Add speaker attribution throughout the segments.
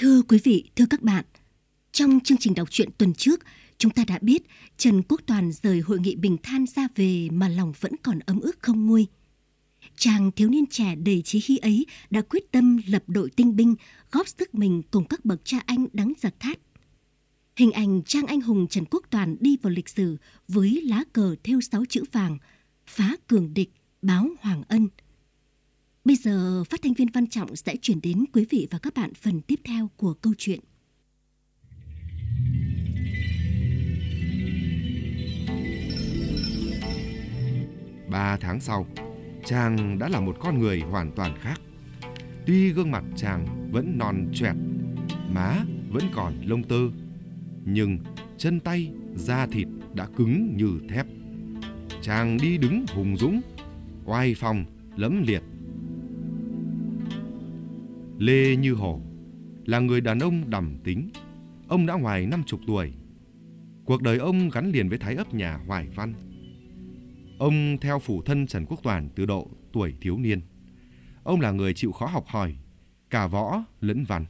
Speaker 1: Thưa quý vị, thưa các bạn, trong chương trình đọc truyện tuần trước, chúng ta đã biết Trần Quốc Toàn rời hội nghị bình than ra về mà lòng vẫn còn ấm ức không nguôi. Chàng thiếu niên trẻ đầy chí khí ấy đã quyết tâm lập đội tinh binh, góp sức mình cùng các bậc cha anh đắng giặc thát. Hình ảnh Trang Anh Hùng Trần Quốc Toàn đi vào lịch sử với lá cờ thêu sáu chữ vàng, phá cường địch, báo hoàng ân. Bây giờ phát thanh viên Văn Trọng sẽ chuyển đến quý vị và các bạn phần tiếp theo của câu chuyện.
Speaker 2: Ba tháng sau, chàng đã là một con người hoàn toàn khác. Tuy gương mặt chàng vẫn non choẹt, má vẫn còn lông tơ, nhưng chân tay, da thịt đã cứng như thép. Chàng đi đứng hùng dũng, oai phong, lẫm liệt. Lê Như Hổ là người đàn ông đầm tính. Ông đã ngoài năm chục tuổi. Cuộc đời ông gắn liền với thái ấp nhà Hoài Văn. Ông theo phủ thân Trần Quốc Toàn từ độ tuổi thiếu niên. Ông là người chịu khó học hỏi, cả võ lẫn văn.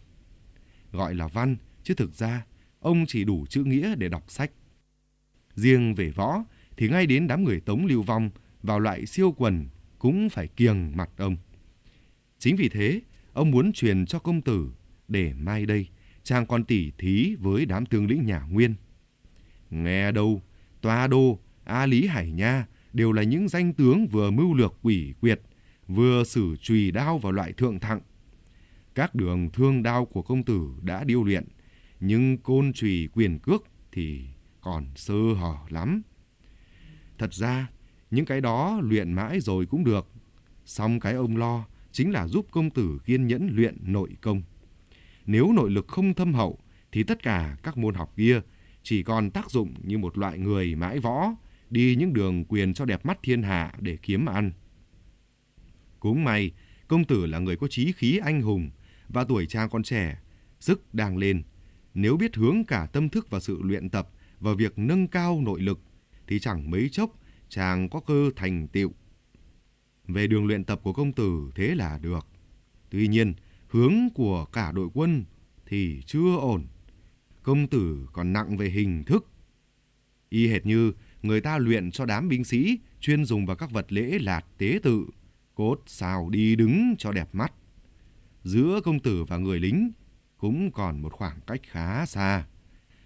Speaker 2: Gọi là văn, chứ thực ra ông chỉ đủ chữ nghĩa để đọc sách. Riêng về võ thì ngay đến đám người Tống lưu vong vào loại siêu quần cũng phải kiềng mặt ông. Chính vì thế, ông muốn truyền cho công tử để mai đây chàng còn tỉ thí với đám tướng lĩnh nhà Nguyên. Nghe đâu, Toa Đô, A Lý Hải Nha đều là những danh tướng vừa mưu lược quỷ quyệt, vừa sử chùy đao vào loại thượng thặng. Các đường thương đao của công tử đã điêu luyện, nhưng côn chùy quyền cước thì còn sơ hở lắm. Thật ra, những cái đó luyện mãi rồi cũng được. Xong cái ông lo chính là giúp công tử kiên nhẫn luyện nội công. Nếu nội lực không thâm hậu, thì tất cả các môn học kia chỉ còn tác dụng như một loại người mãi võ, đi những đường quyền cho đẹp mắt thiên hạ để kiếm ăn. Cũng may, công tử là người có trí khí anh hùng và tuổi cha con trẻ, sức đang lên. Nếu biết hướng cả tâm thức và sự luyện tập và việc nâng cao nội lực, thì chẳng mấy chốc chàng có cơ thành tựu. Về đường luyện tập của công tử thế là được. Tuy nhiên, hướng của cả đội quân thì chưa ổn. Công tử còn nặng về hình thức. Y hệt như người ta luyện cho đám binh sĩ chuyên dùng vào các vật lễ lạt tế tự, cốt xào đi đứng cho đẹp mắt. Giữa công tử và người lính cũng còn một khoảng cách khá xa.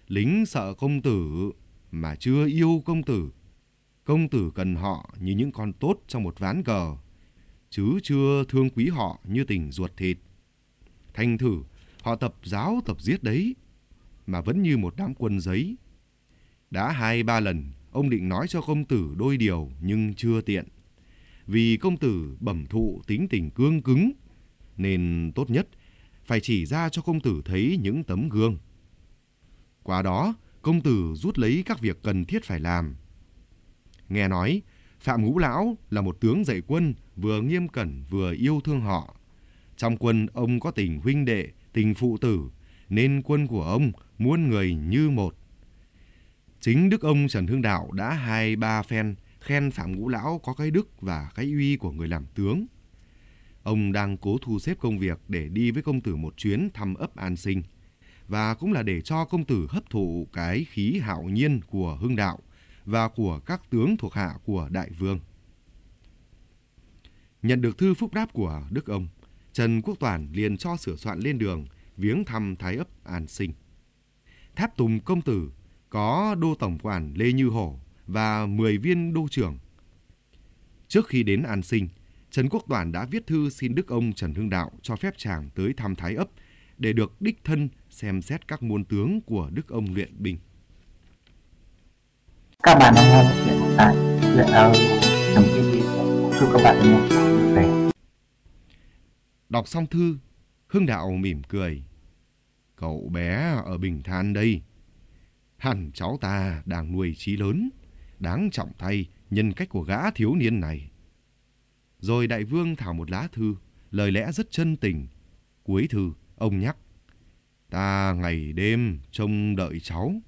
Speaker 2: Lính sợ công tử mà chưa yêu công tử. Công tử cần họ như những con tốt trong một ván cờ, chứ chưa thương quý họ như tình ruột thịt. Thành thử, họ tập giáo tập giết đấy, mà vẫn như một đám quân giấy. Đã hai ba lần, ông định nói cho công tử đôi điều nhưng chưa tiện. Vì công tử bẩm thụ tính tình cương cứng, nên tốt nhất phải chỉ ra cho công tử thấy những tấm gương. Qua đó, công tử rút lấy các việc cần thiết phải làm. Nghe nói, Phạm Ngũ Lão là một tướng dạy quân vừa nghiêm cẩn vừa yêu thương họ. Trong quân ông có tình huynh đệ, tình phụ tử, nên quân của ông muôn người như một. Chính đức ông Trần Hưng Đạo đã hai ba phen khen Phạm Ngũ Lão có cái đức và cái uy của người làm tướng. Ông đang cố thu xếp công việc để đi với công tử một chuyến thăm ấp an sinh và cũng là để cho công tử hấp thụ cái khí hạo nhiên của Hưng Đạo và của các tướng thuộc hạ của đại vương. Nhận được thư phúc đáp của Đức ông, Trần Quốc Toàn liền cho sửa soạn lên đường viếng thăm Thái ấp An Sinh. Tháp Tùng công tử có đô tổng quản Lê Như Hổ và 10 viên đô trưởng. Trước khi đến An Sinh, Trần Quốc Toàn đã viết thư xin Đức ông Trần Hưng Đạo cho phép chàng tới thăm Thái ấp để được đích thân xem xét các môn tướng của Đức ông luyện binh.
Speaker 3: Các bạn đang nghe chuyện tại chuyện ở trong Chúc các bạn nghe về.
Speaker 2: Đọc xong thư, Hưng Đạo mỉm cười. Cậu bé ở Bình Than đây. Hẳn cháu ta đang nuôi trí lớn, đáng trọng thay nhân cách của gã thiếu niên này. Rồi đại vương thảo một lá thư, lời lẽ rất chân tình. Cuối thư, ông nhắc. Ta ngày đêm trông đợi cháu.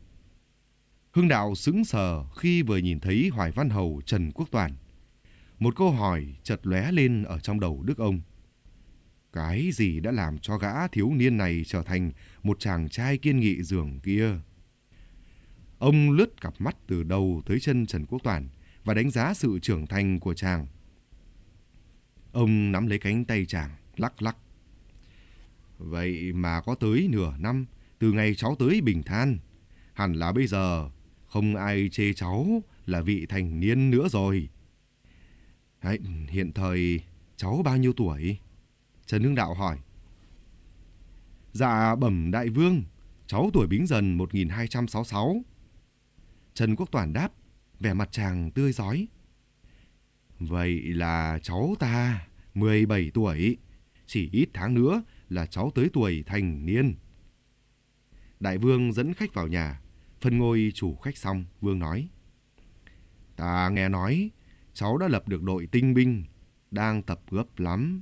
Speaker 2: Hưng đạo sững sờ khi vừa nhìn thấy Hoài Văn Hầu Trần Quốc Toàn. Một câu hỏi chợt lóe lên ở trong đầu Đức ông. Cái gì đã làm cho gã thiếu niên này trở thành một chàng trai kiên nghị dường kia? Ông lướt cặp mắt từ đầu tới chân Trần Quốc Toàn và đánh giá sự trưởng thành của chàng. Ông nắm lấy cánh tay chàng, lắc lắc. Vậy mà có tới nửa năm từ ngày cháu tới Bình Than. Hẳn là bây giờ không ai chê cháu là vị thành niên nữa rồi. Đấy, hiện thời cháu bao nhiêu tuổi? Trần Hưng Đạo hỏi. Dạ bẩm đại vương, cháu tuổi bính dần 1266. Trần Quốc Toản đáp, vẻ mặt chàng tươi giói. Vậy là cháu ta 17 tuổi, chỉ ít tháng nữa là cháu tới tuổi thành niên. Đại vương dẫn khách vào nhà, phân ngôi chủ khách xong, vương nói. Ta nghe nói, cháu đã lập được đội tinh binh, đang tập gấp lắm.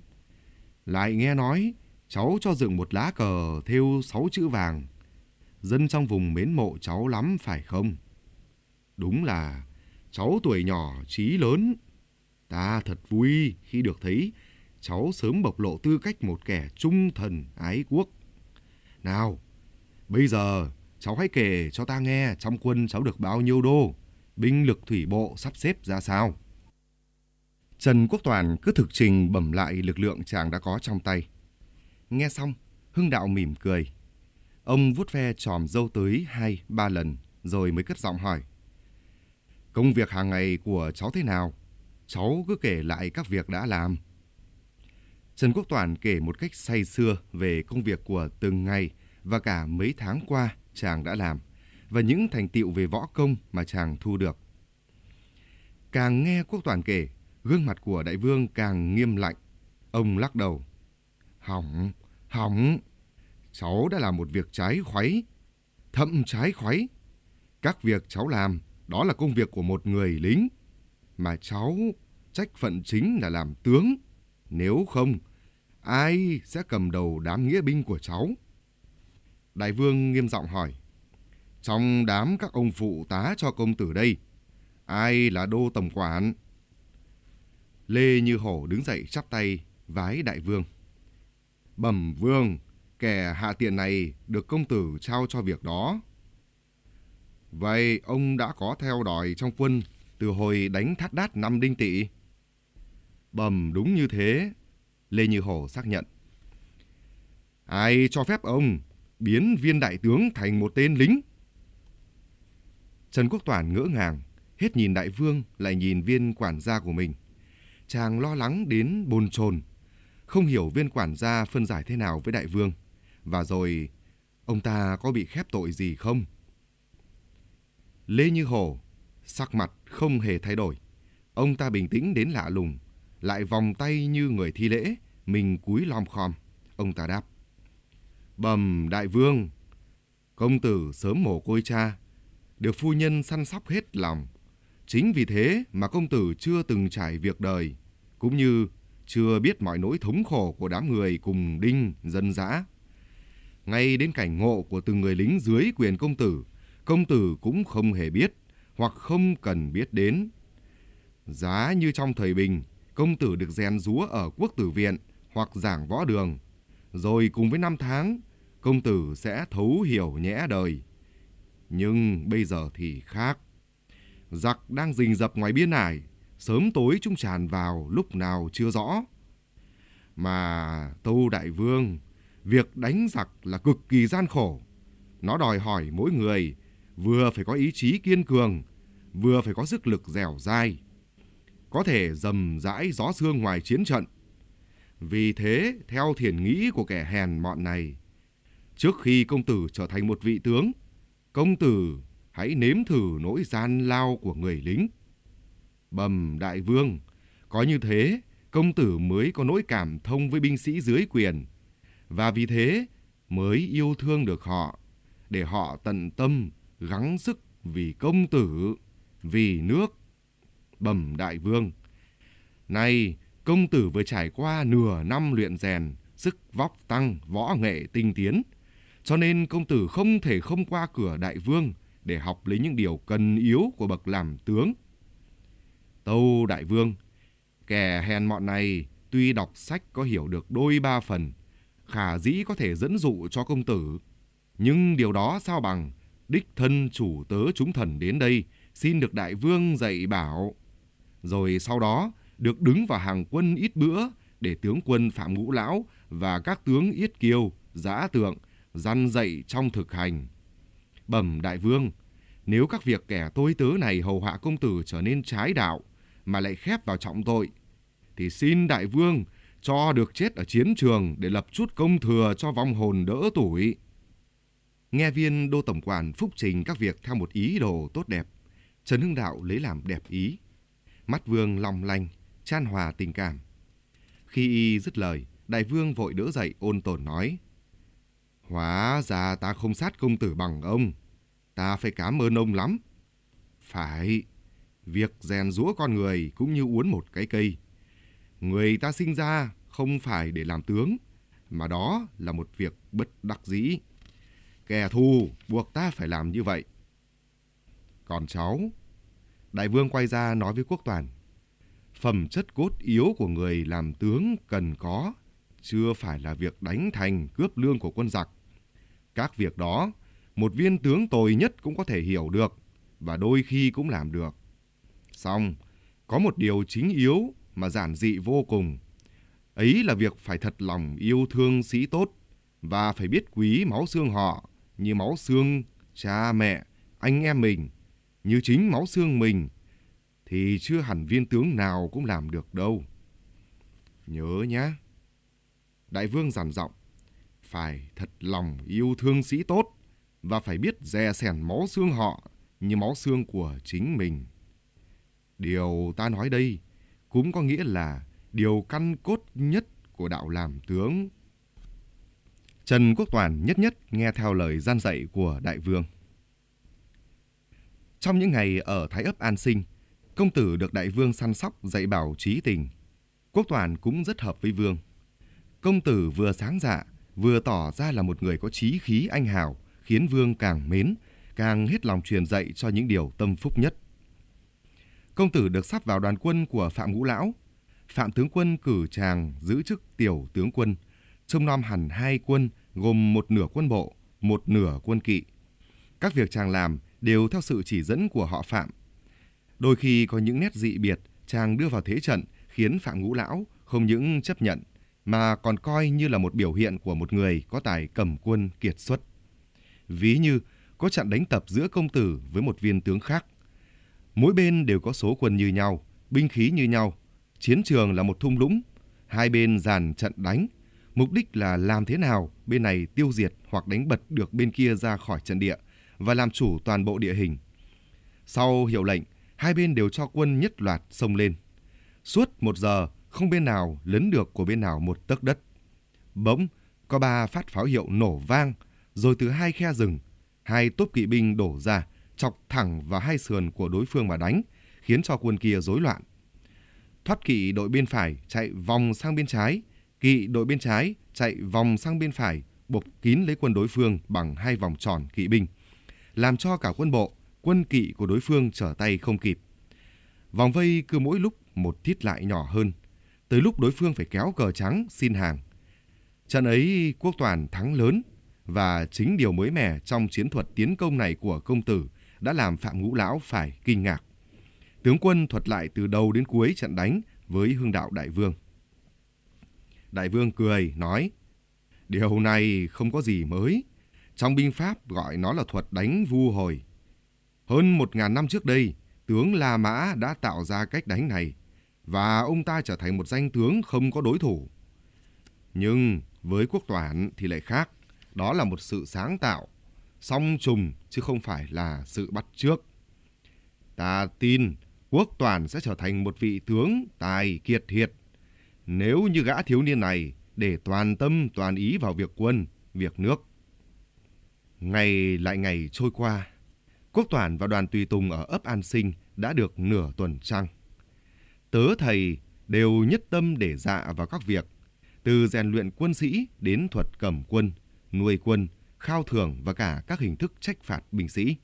Speaker 2: Lại nghe nói, cháu cho dựng một lá cờ thêu sáu chữ vàng. Dân trong vùng mến mộ cháu lắm phải không? Đúng là cháu tuổi nhỏ trí lớn. Ta thật vui khi được thấy cháu sớm bộc lộ tư cách một kẻ trung thần ái quốc. Nào, bây giờ cháu hãy kể cho ta nghe trong quân cháu được bao nhiêu đô, binh lực thủy bộ sắp xếp ra sao. Trần Quốc Toàn cứ thực trình bẩm lại lực lượng chàng đã có trong tay. Nghe xong, Hưng Đạo mỉm cười. Ông vuốt ve tròm dâu tới hai, ba lần, rồi mới cất giọng hỏi. Công việc hàng ngày của cháu thế nào? Cháu cứ kể lại các việc đã làm. Trần Quốc Toàn kể một cách say xưa về công việc của từng ngày và cả mấy tháng qua chàng đã làm và những thành tựu về võ công mà chàng thu được. Càng nghe Quốc Toàn kể, gương mặt của đại vương càng nghiêm lạnh. Ông lắc đầu. Hỏng, hỏng. Cháu đã làm một việc trái khoáy, thậm trái khoáy. Các việc cháu làm, đó là công việc của một người lính. Mà cháu trách phận chính là làm tướng. Nếu không, ai sẽ cầm đầu đám nghĩa binh của cháu? Đại vương nghiêm giọng hỏi. Trong đám các ông phụ tá cho công tử đây, ai là đô tổng quản? Lê Như Hổ đứng dậy chắp tay, vái đại vương. Bẩm vương, kẻ hạ tiện này được công tử trao cho việc đó. Vậy ông đã có theo đòi trong quân từ hồi đánh thắt đát năm đinh tỵ? Bẩm đúng như thế, Lê Như Hổ xác nhận. Ai cho phép ông biến viên đại tướng thành một tên lính? Trần Quốc Toản ngỡ ngàng, hết nhìn đại vương lại nhìn viên quản gia của mình. Chàng lo lắng đến bồn chồn, không hiểu viên quản gia phân giải thế nào với đại vương. Và rồi, ông ta có bị khép tội gì không? Lê Như hồ sắc mặt không hề thay đổi. Ông ta bình tĩnh đến lạ lùng, lại vòng tay như người thi lễ, mình cúi lom khom. Ông ta đáp. Bầm đại vương, công tử sớm mổ côi cha, được phu nhân săn sóc hết lòng. Chính vì thế mà công tử chưa từng trải việc đời, cũng như chưa biết mọi nỗi thống khổ của đám người cùng đinh, dân dã. Ngay đến cảnh ngộ của từng người lính dưới quyền công tử, công tử cũng không hề biết hoặc không cần biết đến. Giá như trong thời bình, công tử được rèn rúa ở quốc tử viện hoặc giảng võ đường, rồi cùng với năm tháng, công tử sẽ thấu hiểu nhẽ đời. Nhưng bây giờ thì khác. Giặc đang rình rập ngoài biên ải, sớm tối chúng tràn vào lúc nào chưa rõ. Mà Tâu Đại Vương, việc đánh giặc là cực kỳ gian khổ. Nó đòi hỏi mỗi người vừa phải có ý chí kiên cường, vừa phải có sức lực dẻo dai. Có thể dầm dãi gió sương ngoài chiến trận. Vì thế, theo thiền nghĩ của kẻ hèn mọn này, trước khi công tử trở thành một vị tướng, công tử hãy nếm thử nỗi gian lao của người lính. Bầm đại vương, có như thế, công tử mới có nỗi cảm thông với binh sĩ dưới quyền, và vì thế mới yêu thương được họ, để họ tận tâm, gắng sức vì công tử, vì nước. Bẩm đại vương, nay công tử vừa trải qua nửa năm luyện rèn, sức vóc tăng, võ nghệ tinh tiến, cho nên công tử không thể không qua cửa đại vương để học lấy những điều cần yếu của bậc làm tướng. Tâu đại vương, kẻ hèn mọn này tuy đọc sách có hiểu được đôi ba phần, khả dĩ có thể dẫn dụ cho công tử. Nhưng điều đó sao bằng, đích thân chủ tớ chúng thần đến đây, xin được đại vương dạy bảo. Rồi sau đó, được đứng vào hàng quân ít bữa, để tướng quân Phạm Ngũ Lão và các tướng Yết Kiêu, Giã Tượng, răn dạy trong thực hành. Bẩm đại vương, nếu các việc kẻ tôi tớ này hầu hạ công tử trở nên trái đạo, mà lại khép vào trọng tội, thì xin đại vương cho được chết ở chiến trường để lập chút công thừa cho vong hồn đỡ tuổi. Nghe viên đô tổng quản phúc trình các việc theo một ý đồ tốt đẹp, Trần Hưng Đạo lấy làm đẹp ý. Mắt vương long lanh, chan hòa tình cảm. Khi y dứt lời, đại vương vội đỡ dậy ôn tồn nói. Hóa ra ta không sát công tử bằng ông. Ta phải cảm ơn ông lắm. Phải, việc rèn rũa con người cũng như uốn một cái cây. Người ta sinh ra không phải để làm tướng, mà đó là một việc bất đắc dĩ. Kẻ thù buộc ta phải làm như vậy. Còn cháu, đại vương quay ra nói với quốc toàn. Phẩm chất cốt yếu của người làm tướng cần có, chưa phải là việc đánh thành cướp lương của quân giặc. Các việc đó, một viên tướng tồi nhất cũng có thể hiểu được, và đôi khi cũng làm được. Xong, có một điều chính yếu mà giản dị vô cùng. Ấy là việc phải thật lòng yêu thương sĩ tốt và phải biết quý máu xương họ như máu xương cha mẹ, anh em mình, như chính máu xương mình thì chưa hẳn viên tướng nào cũng làm được đâu. Nhớ nhá. Đại vương giản giọng, phải thật lòng yêu thương sĩ tốt và phải biết dè sẻn máu xương họ như máu xương của chính mình. Điều ta nói đây cũng có nghĩa là điều căn cốt nhất của đạo làm tướng. Trần Quốc Toàn nhất nhất nghe theo lời gian dạy của đại vương. Trong những ngày ở Thái ấp An Sinh, công tử được đại vương săn sóc dạy bảo trí tình. Quốc Toàn cũng rất hợp với vương. Công tử vừa sáng dạ, vừa tỏ ra là một người có trí khí anh hào, khiến vương càng mến, càng hết lòng truyền dạy cho những điều tâm phúc nhất. Công tử được sắp vào đoàn quân của Phạm Ngũ Lão. Phạm tướng quân cử chàng giữ chức tiểu tướng quân, trông nom hẳn hai quân gồm một nửa quân bộ, một nửa quân kỵ. Các việc chàng làm đều theo sự chỉ dẫn của họ Phạm. Đôi khi có những nét dị biệt chàng đưa vào thế trận khiến Phạm Ngũ Lão không những chấp nhận mà còn coi như là một biểu hiện của một người có tài cầm quân kiệt xuất. Ví như có trận đánh tập giữa công tử với một viên tướng khác. Mỗi bên đều có số quân như nhau, binh khí như nhau. Chiến trường là một thung lũng, hai bên dàn trận đánh. Mục đích là làm thế nào bên này tiêu diệt hoặc đánh bật được bên kia ra khỏi trận địa và làm chủ toàn bộ địa hình. Sau hiệu lệnh, hai bên đều cho quân nhất loạt xông lên. Suốt một giờ, không bên nào lấn được của bên nào một tấc đất. Bỗng, có ba phát pháo hiệu nổ vang, rồi từ hai khe rừng, hai tốp kỵ binh đổ ra, chọc thẳng vào hai sườn của đối phương mà đánh, khiến cho quân kia rối loạn. Thoát kỵ đội bên phải chạy vòng sang bên trái, kỵ đội bên trái chạy vòng sang bên phải, bục kín lấy quân đối phương bằng hai vòng tròn kỵ binh, làm cho cả quân bộ, quân kỵ của đối phương trở tay không kịp. Vòng vây cứ mỗi lúc một thít lại nhỏ hơn, tới lúc đối phương phải kéo cờ trắng xin hàng. Trận ấy quốc toàn thắng lớn và chính điều mới mẻ trong chiến thuật tiến công này của công tử đã làm Phạm Ngũ Lão phải kinh ngạc. Tướng quân thuật lại từ đầu đến cuối trận đánh với hương đạo đại vương. Đại vương cười, nói, Điều này không có gì mới. Trong binh pháp gọi nó là thuật đánh vu hồi. Hơn một ngàn năm trước đây, tướng La Mã đã tạo ra cách đánh này, và ông ta trở thành một danh tướng không có đối thủ. Nhưng với quốc toản thì lại khác, đó là một sự sáng tạo, song trùng chứ không phải là sự bắt trước. Ta tin quốc toàn sẽ trở thành một vị tướng tài kiệt hiệt. Nếu như gã thiếu niên này để toàn tâm toàn ý vào việc quân, việc nước. Ngày lại ngày trôi qua, quốc toàn và đoàn tùy tùng ở ấp An Sinh đã được nửa tuần trăng. Tớ thầy đều nhất tâm để dạ vào các việc, từ rèn luyện quân sĩ đến thuật cầm quân, nuôi quân, khao thưởng và cả các hình thức trách phạt binh sĩ.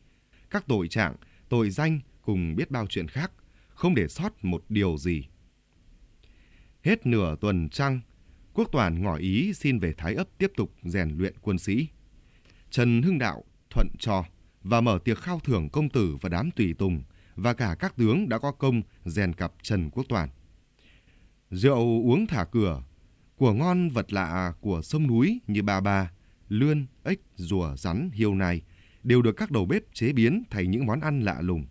Speaker 2: Các tội trạng, tội danh cùng biết bao chuyện khác, không để sót một điều gì. Hết nửa tuần trăng, Quốc Toàn ngỏ ý xin về Thái ấp tiếp tục rèn luyện quân sĩ. Trần Hưng Đạo thuận cho và mở tiệc khao thưởng công tử và đám tùy tùng và cả các tướng đã có công rèn cặp Trần Quốc Toàn. Rượu uống thả cửa, của ngon vật lạ của sông núi như ba ba, lươn, ếch, rùa, rắn, hiêu này đều được các đầu bếp chế biến thành những món ăn lạ lùng.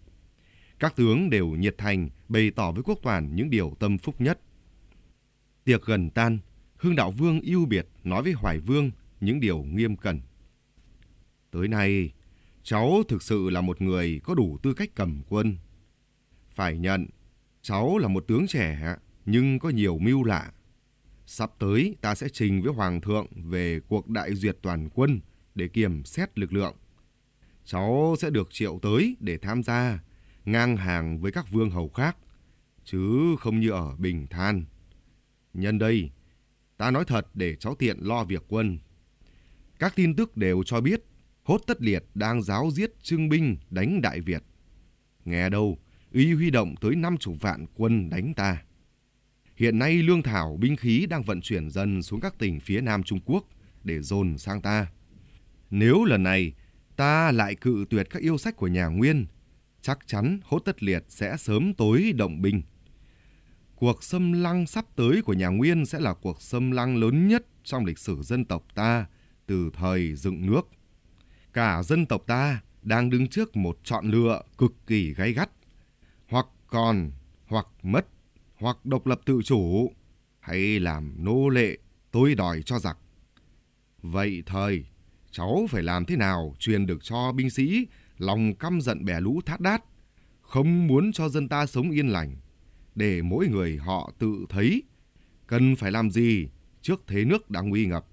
Speaker 2: Các tướng đều nhiệt thành bày tỏ với quốc toàn những điều tâm phúc nhất. Tiệc gần tan, hưng Đạo Vương yêu biệt nói với Hoài Vương những điều nghiêm cẩn. Tới nay, cháu thực sự là một người có đủ tư cách cầm quân. Phải nhận, cháu là một tướng trẻ nhưng có nhiều mưu lạ. Sắp tới ta sẽ trình với Hoàng thượng về cuộc đại duyệt toàn quân để kiểm xét lực lượng. Cháu sẽ được triệu tới để tham gia, ngang hàng với các vương hầu khác, chứ không như ở Bình Than. Nhân đây, ta nói thật để cháu tiện lo việc quân. Các tin tức đều cho biết Hốt Tất Liệt đang giáo giết trương binh đánh Đại Việt. Nghe đâu, y huy động tới năm chục vạn quân đánh ta. Hiện nay lương thảo binh khí đang vận chuyển dần xuống các tỉnh phía Nam Trung Quốc để dồn sang ta. Nếu lần này ta lại cự tuyệt các yêu sách của nhà Nguyên, chắc chắn hốt tất liệt sẽ sớm tối động binh. Cuộc xâm lăng sắp tới của nhà Nguyên sẽ là cuộc xâm lăng lớn nhất trong lịch sử dân tộc ta từ thời dựng nước. Cả dân tộc ta đang đứng trước một chọn lựa cực kỳ gay gắt, hoặc còn hoặc mất hoặc độc lập tự chủ, hay làm nô lệ tôi đòi cho giặc. Vậy thời, cháu phải làm thế nào truyền được cho binh sĩ lòng căm giận bè lũ thát đát, không muốn cho dân ta sống yên lành, để mỗi người họ tự thấy cần phải làm gì trước thế nước đang nguy ngập.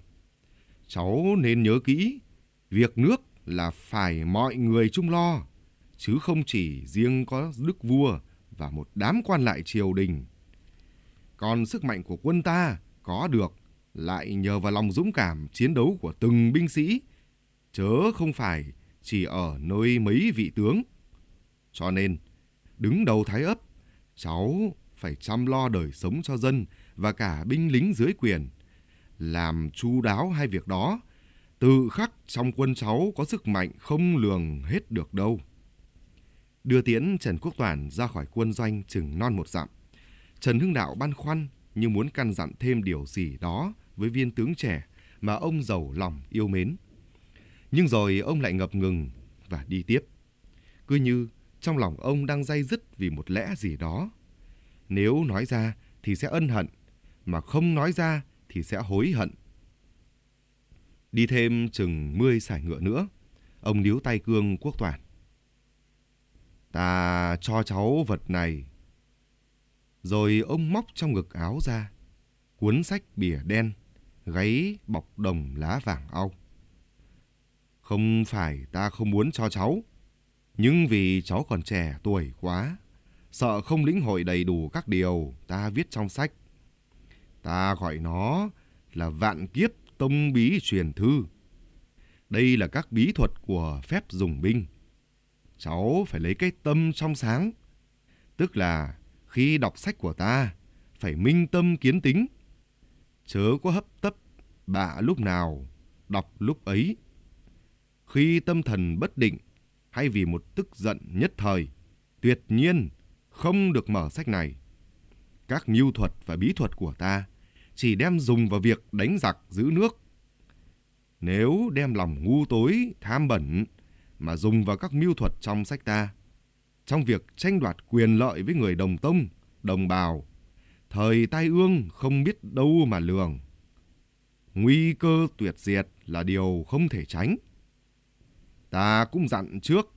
Speaker 2: Cháu nên nhớ kỹ, việc nước là phải mọi người chung lo, chứ không chỉ riêng có đức vua và một đám quan lại triều đình. Còn sức mạnh của quân ta có được lại nhờ vào lòng dũng cảm chiến đấu của từng binh sĩ, chớ không phải chỉ ở nơi mấy vị tướng. Cho nên, đứng đầu thái ấp, cháu phải chăm lo đời sống cho dân và cả binh lính dưới quyền. Làm chu đáo hai việc đó, tự khắc trong quân cháu có sức mạnh không lường hết được đâu. Đưa tiễn Trần Quốc Toàn ra khỏi quân doanh chừng non một dặm. Trần Hưng Đạo băn khoăn như muốn căn dặn thêm điều gì đó với viên tướng trẻ mà ông giàu lòng yêu mến. Nhưng rồi ông lại ngập ngừng và đi tiếp. Cứ như trong lòng ông đang day dứt vì một lẽ gì đó. Nếu nói ra thì sẽ ân hận, mà không nói ra thì sẽ hối hận. Đi thêm chừng mươi sải ngựa nữa, ông níu tay cương quốc toàn. Ta cho cháu vật này rồi ông móc trong ngực áo ra, cuốn sách bìa đen, gáy bọc đồng lá vàng au. Không phải ta không muốn cho cháu, nhưng vì cháu còn trẻ tuổi quá, sợ không lĩnh hội đầy đủ các điều ta viết trong sách. Ta gọi nó là vạn kiếp tông bí truyền thư. Đây là các bí thuật của phép dùng binh. Cháu phải lấy cái tâm trong sáng, tức là khi đọc sách của ta, phải minh tâm kiến tính. Chớ có hấp tấp, bạ lúc nào, đọc lúc ấy. Khi tâm thần bất định, hay vì một tức giận nhất thời, tuyệt nhiên không được mở sách này. Các mưu thuật và bí thuật của ta chỉ đem dùng vào việc đánh giặc giữ nước. Nếu đem lòng ngu tối, tham bẩn mà dùng vào các mưu thuật trong sách ta, trong việc tranh đoạt quyền lợi với người đồng tông, đồng bào. Thời tai ương không biết đâu mà lường. Nguy cơ tuyệt diệt là điều không thể tránh. Ta cũng dặn trước,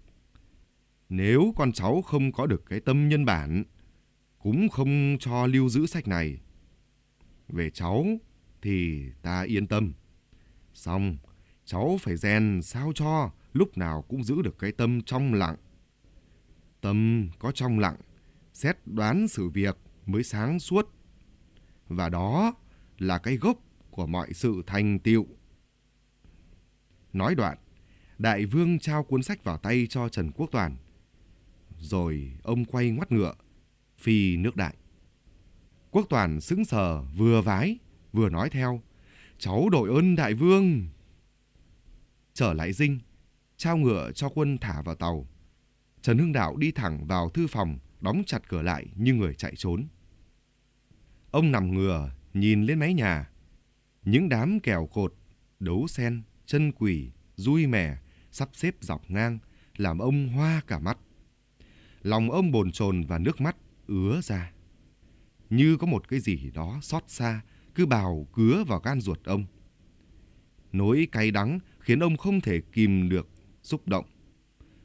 Speaker 2: nếu con cháu không có được cái tâm nhân bản, cũng không cho lưu giữ sách này. Về cháu thì ta yên tâm. Xong, cháu phải rèn sao cho lúc nào cũng giữ được cái tâm trong lặng Tâm có trong lặng, xét đoán sự việc mới sáng suốt. Và đó là cái gốc của mọi sự thành tựu. Nói đoạn, đại vương trao cuốn sách vào tay cho Trần Quốc Toàn. Rồi ông quay ngoắt ngựa, phi nước đại. Quốc Toàn sững sờ vừa vái vừa nói theo. Cháu đội ơn đại vương. Trở lại dinh, trao ngựa cho quân thả vào tàu. Trần Hưng Đạo đi thẳng vào thư phòng, đóng chặt cửa lại như người chạy trốn. Ông nằm ngửa, nhìn lên mái nhà. Những đám kèo cột, đấu sen, chân quỷ, rui mẻ, sắp xếp dọc ngang, làm ông hoa cả mắt. Lòng ông bồn chồn và nước mắt ứa ra. Như có một cái gì đó xót xa, cứ bào cứa vào gan ruột ông. Nỗi cay đắng khiến ông không thể kìm được xúc động.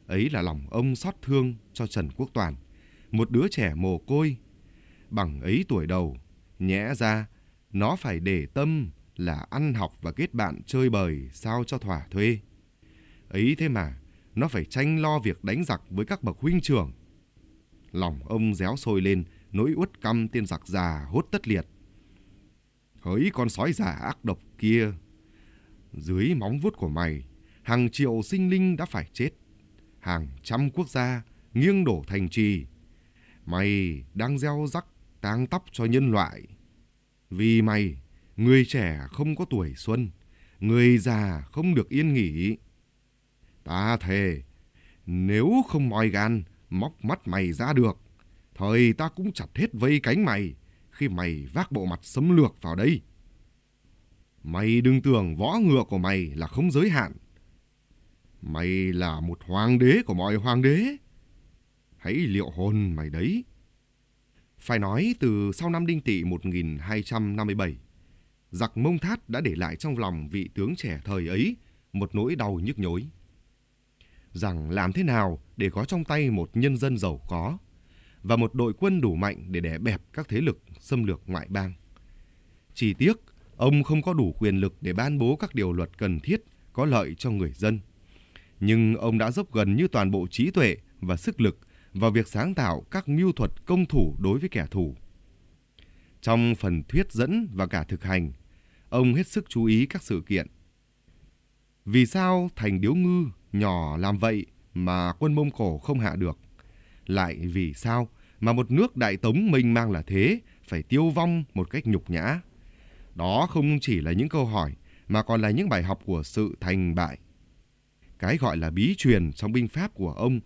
Speaker 2: Ấy là lòng ông xót thương cho Trần Quốc Toàn, một đứa trẻ mồ côi. Bằng ấy tuổi đầu, nhẽ ra nó phải để tâm là ăn học và kết bạn chơi bời sao cho thỏa thuê. Ấy thế mà, nó phải tranh lo việc đánh giặc với các bậc huynh trưởng. Lòng ông réo sôi lên, nỗi uất căm tên giặc già hốt tất liệt. Hỡi con sói già ác độc kia, dưới móng vuốt của mày, hàng triệu sinh linh đã phải chết. Hàng trăm quốc gia nghiêng đổ thành trì. Mày đang gieo rắc tang tóc cho nhân loại. Vì mày, người trẻ không có tuổi xuân, người già không được yên nghỉ. Ta thề, nếu không moi gan, móc mắt mày ra được, thời ta cũng chặt hết vây cánh mày khi mày vác bộ mặt xâm lược vào đây. Mày đừng tưởng võ ngựa của mày là không giới hạn. Mày là một hoàng đế của mọi hoàng đế. Hãy liệu hồn mày đấy. Phải nói từ sau năm Đinh Tỵ 1257, giặc Mông Thát đã để lại trong lòng vị tướng trẻ thời ấy một nỗi đau nhức nhối. Rằng làm thế nào để có trong tay một nhân dân giàu có và một đội quân đủ mạnh để đè bẹp các thế lực xâm lược ngoại bang. Chỉ tiếc, ông không có đủ quyền lực để ban bố các điều luật cần thiết có lợi cho người dân. Nhưng ông đã dốc gần như toàn bộ trí tuệ và sức lực vào việc sáng tạo các mưu thuật công thủ đối với kẻ thù. Trong phần thuyết dẫn và cả thực hành, ông hết sức chú ý các sự kiện. Vì sao thành điếu ngư nhỏ làm vậy mà quân Mông Cổ không hạ được? Lại vì sao mà một nước đại tống mênh mang là thế phải tiêu vong một cách nhục nhã? Đó không chỉ là những câu hỏi mà còn là những bài học của sự thành bại. Cái gọi là bí truyền trong binh pháp của ông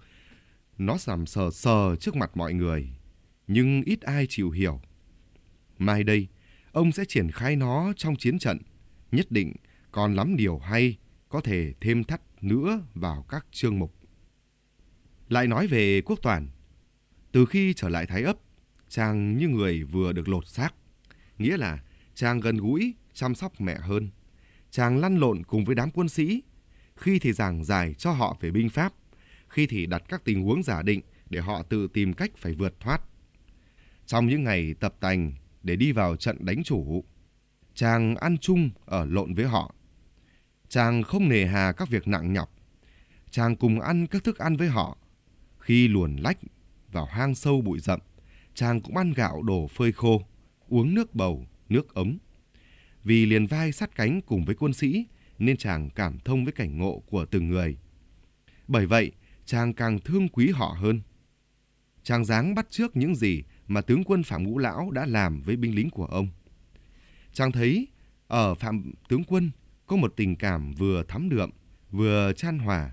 Speaker 2: nó sầm sờ sờ trước mặt mọi người, nhưng ít ai chịu hiểu. Mai đây, ông sẽ triển khai nó trong chiến trận, nhất định còn lắm điều hay có thể thêm thắt nữa vào các chương mục. Lại nói về quốc toàn, từ khi trở lại Thái ấp, chàng như người vừa được lột xác, nghĩa là chàng gần gũi, chăm sóc mẹ hơn. Chàng lăn lộn cùng với đám quân sĩ, khi thì giảng giải cho họ về binh pháp, khi thì đặt các tình huống giả định để họ tự tìm cách phải vượt thoát. Trong những ngày tập tành để đi vào trận đánh chủ, chàng ăn chung ở lộn với họ. Chàng không nề hà các việc nặng nhọc. Chàng cùng ăn các thức ăn với họ. Khi luồn lách vào hang sâu bụi rậm, chàng cũng ăn gạo đổ phơi khô, uống nước bầu, nước ấm. Vì liền vai sát cánh cùng với quân sĩ, nên chàng cảm thông với cảnh ngộ của từng người. Bởi vậy, chàng càng thương quý họ hơn. Chàng dáng bắt trước những gì mà tướng quân Phạm Ngũ Lão đã làm với binh lính của ông. Chàng thấy ở Phạm tướng quân có một tình cảm vừa thắm đượm, vừa chan hòa.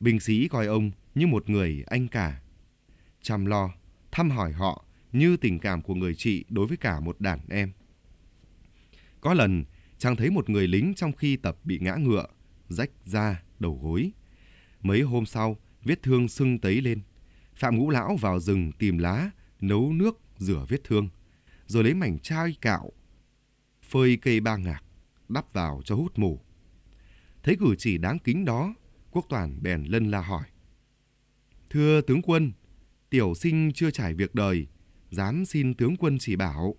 Speaker 2: Binh sĩ coi ông như một người anh cả. Chăm lo, thăm hỏi họ như tình cảm của người chị đối với cả một đàn em. Có lần, chàng thấy một người lính trong khi tập bị ngã ngựa, rách da, đầu gối. Mấy hôm sau, vết thương sưng tấy lên. Phạm Ngũ Lão vào rừng tìm lá, nấu nước, rửa vết thương, rồi lấy mảnh chai cạo, phơi cây ba ngạc, đắp vào cho hút mù. Thấy cử chỉ đáng kính đó, Quốc Toàn bèn lân la hỏi. Thưa tướng quân, tiểu sinh chưa trải việc đời, dám xin tướng quân chỉ bảo.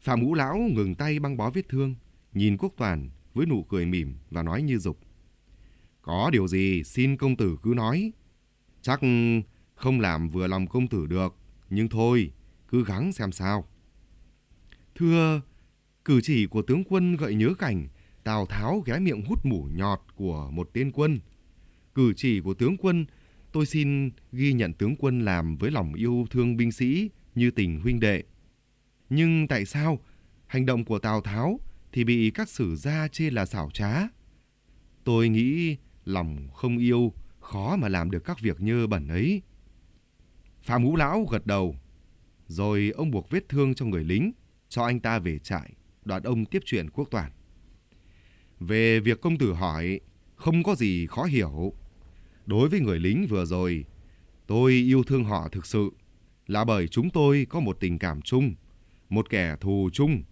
Speaker 2: Phạm Ngũ Lão ngừng tay băng bó vết thương, nhìn Quốc Toàn với nụ cười mỉm và nói như dục. Có điều gì xin công tử cứ nói. Chắc không làm vừa lòng công tử được, nhưng thôi, cứ gắng xem sao. Thưa, cử chỉ của tướng quân gợi nhớ cảnh Tào Tháo ghé miệng hút mủ nhọt của một tên quân. Cử chỉ của tướng quân, tôi xin ghi nhận tướng quân làm với lòng yêu thương binh sĩ như tình huynh đệ. Nhưng tại sao hành động của Tào Tháo thì bị các sử gia chê là xảo trá? Tôi nghĩ lòng không yêu khó mà làm được các việc nhơ bẩn ấy. Phạm Ngũ Lão gật đầu, rồi ông buộc vết thương cho người lính, cho anh ta về trại, đoạn ông tiếp chuyện quốc toàn. Về việc công tử hỏi, không có gì khó hiểu. Đối với người lính vừa rồi, tôi yêu thương họ thực sự là bởi chúng tôi có một tình cảm chung, một kẻ thù chung.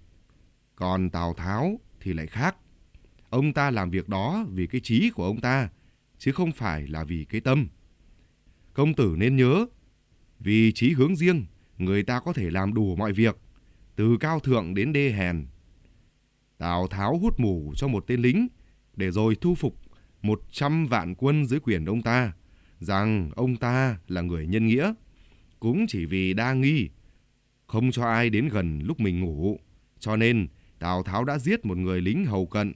Speaker 2: Còn Tào Tháo thì lại khác. Ông ta làm việc đó vì cái trí của ông ta, chứ không phải là vì cái tâm. Công tử nên nhớ, vì trí hướng riêng, người ta có thể làm đủ mọi việc, từ cao thượng đến đê hèn. Tào Tháo hút mù cho một tên lính, để rồi thu phục một trăm vạn quân dưới quyền ông ta, rằng ông ta là người nhân nghĩa, cũng chỉ vì đa nghi, không cho ai đến gần lúc mình ngủ, cho nên Tào Tháo đã giết một người lính hầu cận.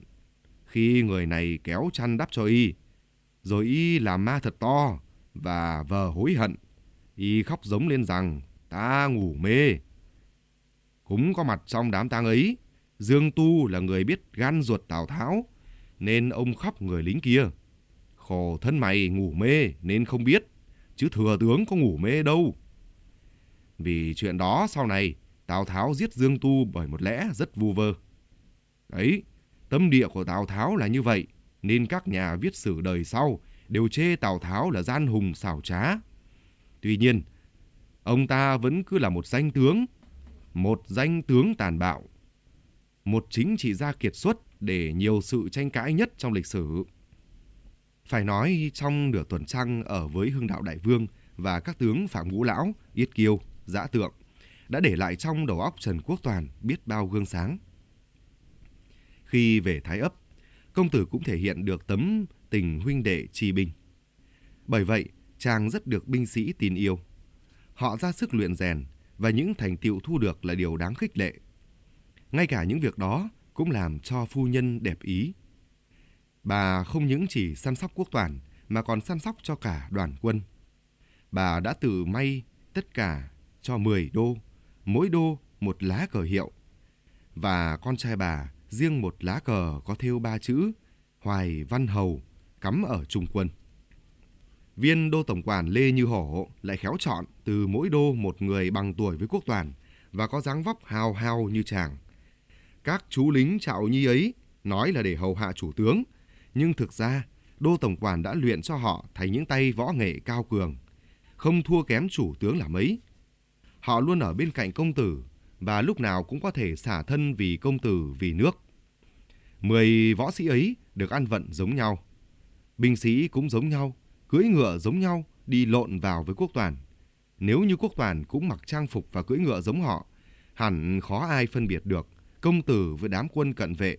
Speaker 2: Khi người này kéo chăn đắp cho y, rồi y làm ma thật to và vờ hối hận. Y khóc giống lên rằng ta ngủ mê. Cũng có mặt trong đám tang ấy, Dương Tu là người biết gan ruột Tào Tháo, nên ông khóc người lính kia. Khổ thân mày ngủ mê nên không biết, chứ thừa tướng có ngủ mê đâu. Vì chuyện đó sau này, Tào Tháo giết Dương Tu bởi một lẽ rất vu vơ. Đấy, tâm địa của Tào Tháo là như vậy, nên các nhà viết sử đời sau đều chê Tào Tháo là gian hùng xảo trá. Tuy nhiên, ông ta vẫn cứ là một danh tướng, một danh tướng tàn bạo, một chính trị gia kiệt xuất để nhiều sự tranh cãi nhất trong lịch sử. Phải nói trong nửa tuần trăng ở với Hưng Đạo Đại Vương và các tướng Phạm Ngũ Lão, Yết Kiêu, Giã Tượng đã để lại trong đầu óc Trần Quốc Toàn biết bao gương sáng. Khi về Thái ấp, công tử cũng thể hiện được tấm tình huynh đệ trì binh. Bởi vậy, chàng rất được binh sĩ tin yêu. Họ ra sức luyện rèn và những thành tựu thu được là điều đáng khích lệ. Ngay cả những việc đó cũng làm cho phu nhân đẹp ý. Bà không những chỉ săn sóc quốc toàn mà còn săn sóc cho cả đoàn quân. Bà đã tự may tất cả cho 10 đô, mỗi đô một lá cờ hiệu. Và con trai bà riêng một lá cờ có thêu ba chữ Hoài Văn Hầu cắm ở trung quân. Viên đô tổng quản Lê Như Hổ lại khéo chọn từ mỗi đô một người bằng tuổi với quốc toàn và có dáng vóc hào hào như chàng. Các chú lính trạo nhi ấy nói là để hầu hạ chủ tướng, nhưng thực ra đô tổng quản đã luyện cho họ thành những tay võ nghệ cao cường, không thua kém chủ tướng là mấy. Họ luôn ở bên cạnh công tử và lúc nào cũng có thể xả thân vì công tử vì nước. Mười võ sĩ ấy được ăn vận giống nhau. Binh sĩ cũng giống nhau, cưỡi ngựa giống nhau, đi lộn vào với quốc toàn. Nếu như quốc toàn cũng mặc trang phục và cưỡi ngựa giống họ, hẳn khó ai phân biệt được công tử với đám quân cận vệ.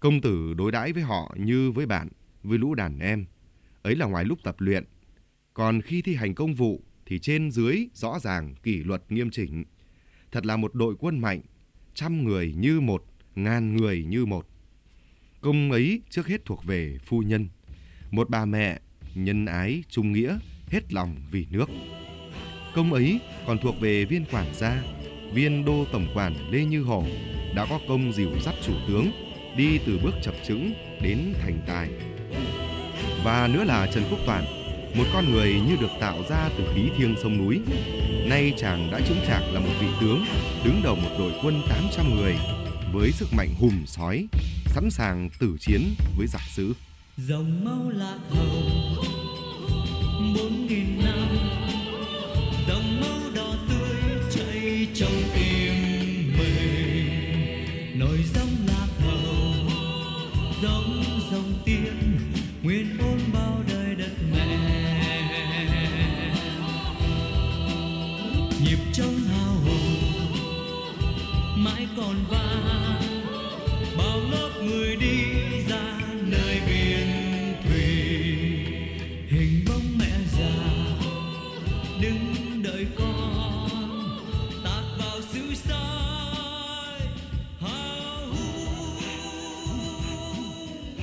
Speaker 2: Công tử đối đãi với họ như với bạn, với lũ đàn em. Ấy là ngoài lúc tập luyện. Còn khi thi hành công vụ thì trên dưới rõ ràng kỷ luật nghiêm chỉnh. Thật là một đội quân mạnh, trăm người như một, ngàn người như một. Công ấy trước hết thuộc về phu nhân. Một bà mẹ nhân ái, trung nghĩa, hết lòng vì nước. Công ấy còn thuộc về viên quản gia, viên đô tổng quản Lê Như Hổ đã có công dìu dắt chủ tướng đi từ bước chập chững đến thành tài. Và nữa là Trần Quốc Toàn, một con người như được tạo ra từ khí thiêng sông núi. Nay chàng đã chứng chạc là một vị tướng, đứng đầu một đội quân 800 người với sức mạnh hùm sói, sẵn sàng tử chiến với giặc dữ.
Speaker 4: Dòng máu lạc hồng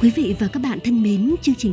Speaker 1: Quý vị và các bạn thân mến, chương trình